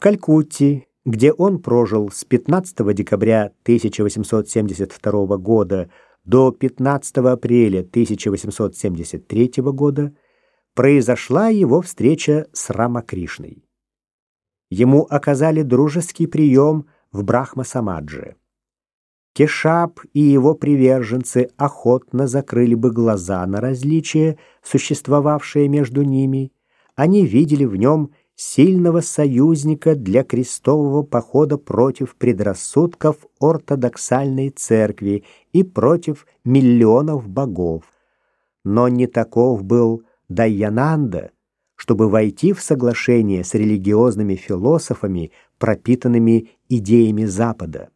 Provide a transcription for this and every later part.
В Калькутте, где он прожил с 15 декабря 1872 года до 15 апреля 1873 года, произошла его встреча с Рамакришной. Ему оказали дружеский прием в Брахма-Самадже. Кешап и его приверженцы охотно закрыли бы глаза на различия, существовавшие между ними. Они видели в нем сильного союзника для крестового похода против предрассудков ортодоксальной церкви и против миллионов богов. Но не таков был Дайянанда, чтобы войти в соглашение с религиозными философами, пропитанными идеями Запада.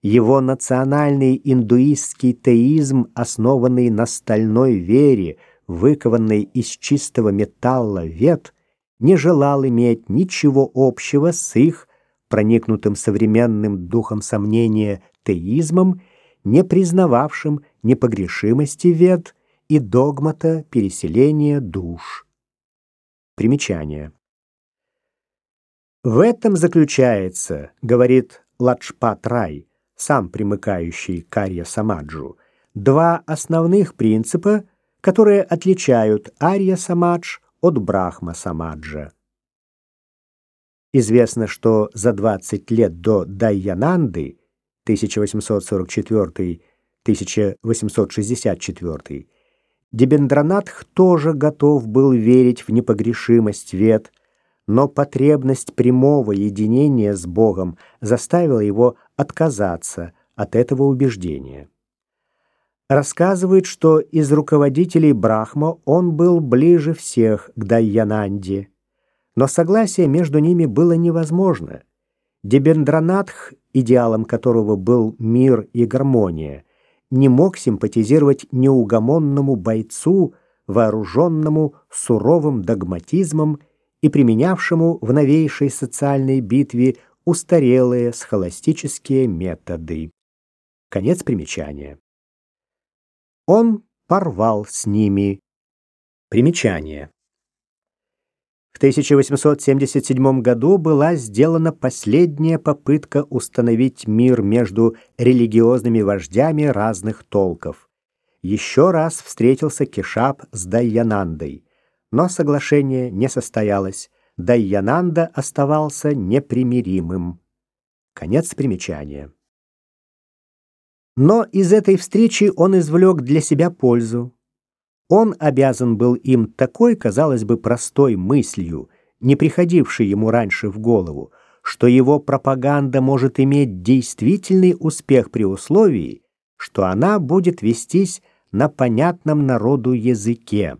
Его национальный индуистский теизм, основанный на стальной вере, выкованной из чистого металла вет, не желал иметь ничего общего с их проникнутым современным духом сомнения теизмом, не признававшим непогрешимости вет и догмата переселения душ. Примечание. В этом заключается, говорит Ладжпат Рай, сам примыкающий к Арья Самаджу, два основных принципа, которые отличают Арья Самадж от Брахма Самаджа. Известно, что за 20 лет до Дайянанды 1844-1864 Дебендранатх тоже готов был верить в непогрешимость вет, но потребность прямого единения с Богом заставила его отказаться от этого убеждения. Рассказывает, что из руководителей Брахма он был ближе всех к Дайянанде, но согласие между ними было невозможно. Дебендранатх, идеалом которого был мир и гармония, не мог симпатизировать неугомонному бойцу, вооруженному суровым догматизмом и применявшему в новейшей социальной битве устарелые схоластические методы. Конец примечания. Он порвал с ними. Примечание. В 1877 году была сделана последняя попытка установить мир между религиозными вождями разных толков. Еще раз встретился Кешап с Дайянандой, но соглашение не состоялось. Дайянанда оставался непримиримым. Конец примечания. Но из этой встречи он извлек для себя пользу. Он обязан был им такой, казалось бы, простой мыслью, не приходившей ему раньше в голову, что его пропаганда может иметь действительный успех при условии, что она будет вестись на понятном народу языке.